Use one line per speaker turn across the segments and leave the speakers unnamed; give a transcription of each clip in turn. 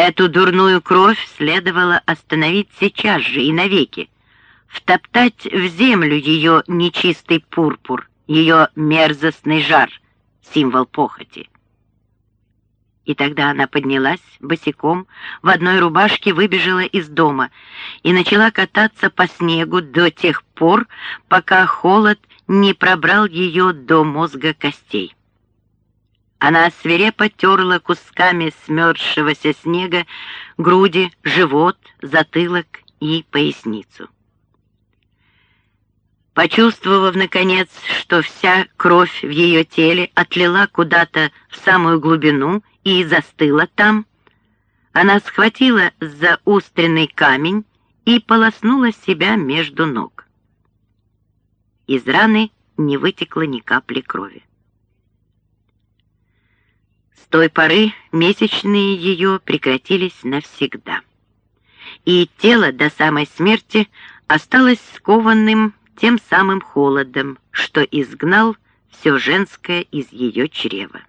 Эту дурную кровь следовало остановить сейчас же и навеки, втоптать в землю ее нечистый пурпур, ее мерзостный жар, символ похоти. И тогда она поднялась босиком, в одной рубашке выбежала из дома и начала кататься по снегу до тех пор, пока холод не пробрал ее до мозга костей. Она свирепо терла кусками смерзшегося снега груди, живот, затылок и поясницу. Почувствовав, наконец, что вся кровь в ее теле отлила куда-то в самую глубину и застыла там, она схватила за устренный камень и полоснула себя между ног. Из раны не вытекло ни капли крови. Той поры месячные ее прекратились навсегда, и тело до самой смерти осталось скованным тем самым холодом, что изгнал все женское из ее чрева.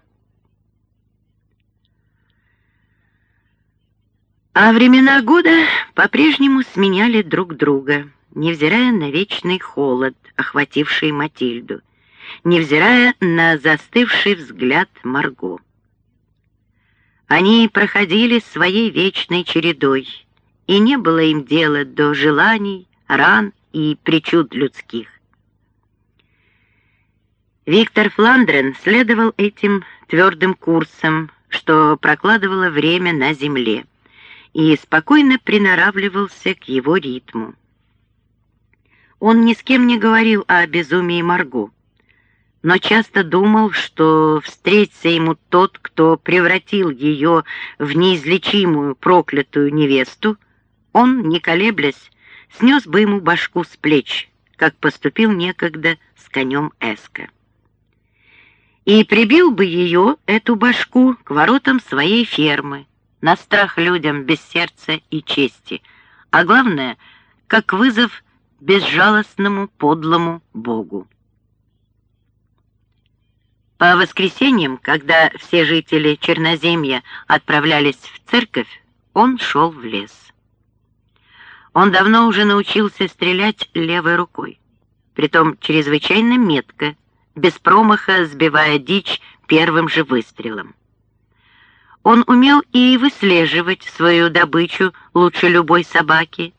А времена года по-прежнему сменяли друг друга, невзирая на вечный холод, охвативший Матильду, невзирая на застывший взгляд Марго. Они проходили своей вечной чередой, и не было им дела до желаний, ран и причуд людских. Виктор Фландрен следовал этим твердым курсом, что прокладывало время на земле и спокойно приноравливался к его ритму. Он ни с кем не говорил о безумии Марго, но часто думал, что встретится ему тот, кто превратил ее в неизлечимую проклятую невесту, он, не колеблясь, снес бы ему башку с плеч, как поступил некогда с конем Эска. И прибил бы ее, эту башку, к воротам своей фермы, на страх людям без сердца и чести, а главное, как вызов безжалостному подлому Богу. По воскресеньям, когда все жители Черноземья отправлялись в церковь, он шел в лес. Он давно уже научился стрелять левой рукой, притом чрезвычайно метко, без промаха сбивая дичь первым же выстрелом. Он умел и выслеживать свою добычу лучше любой собаки,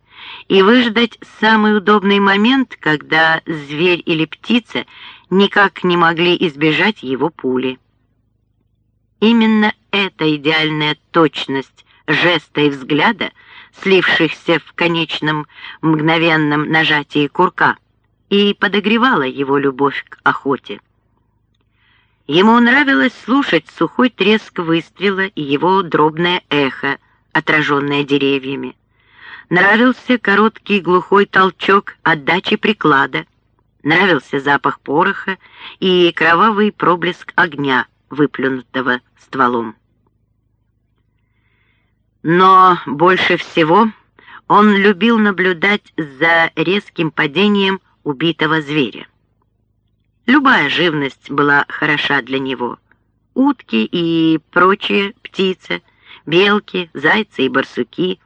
и выждать самый удобный момент, когда зверь или птица никак не могли избежать его пули. Именно эта идеальная точность жеста и взгляда, слившихся в конечном мгновенном нажатии курка, и подогревала его любовь к охоте. Ему нравилось слушать сухой треск выстрела и его дробное эхо, отраженное деревьями. Нравился короткий глухой толчок отдачи приклада. Нравился запах пороха и кровавый проблеск огня, выплюнутого стволом. Но больше всего он любил наблюдать за резким падением убитого зверя. Любая живность была хороша для него. Утки и прочие птицы, белки, зайцы и барсуки,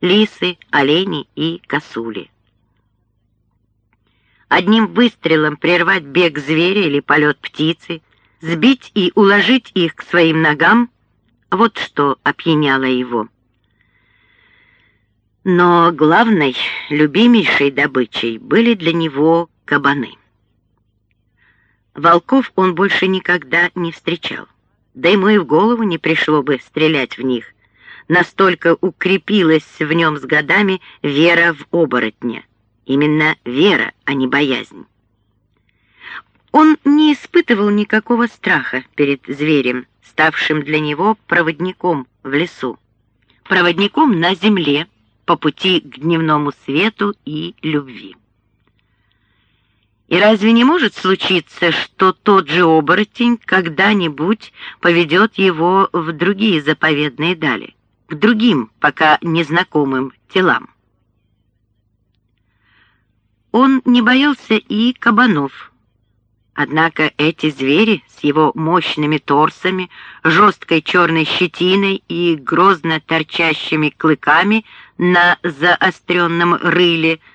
лисы, олени и косули. Одним выстрелом прервать бег зверя или полет птицы, сбить и уложить их к своим ногам — вот что опьяняло его. Но главной, любимейшей добычей были для него кабаны. Волков он больше никогда не встречал. Да ему и в голову не пришло бы стрелять в них. Настолько укрепилась в нем с годами вера в оборотня. Именно вера, а не боязнь. Он не испытывал никакого страха перед зверем, ставшим для него проводником в лесу. Проводником на земле, по пути к дневному свету и любви. И разве не может случиться, что тот же оборотень когда-нибудь поведет его в другие заповедные дали, к другим, пока незнакомым телам? Он не боялся и кабанов, Однако эти звери с его мощными торсами, жесткой черной щетиной и грозно торчащими клыками на заостренном рыле –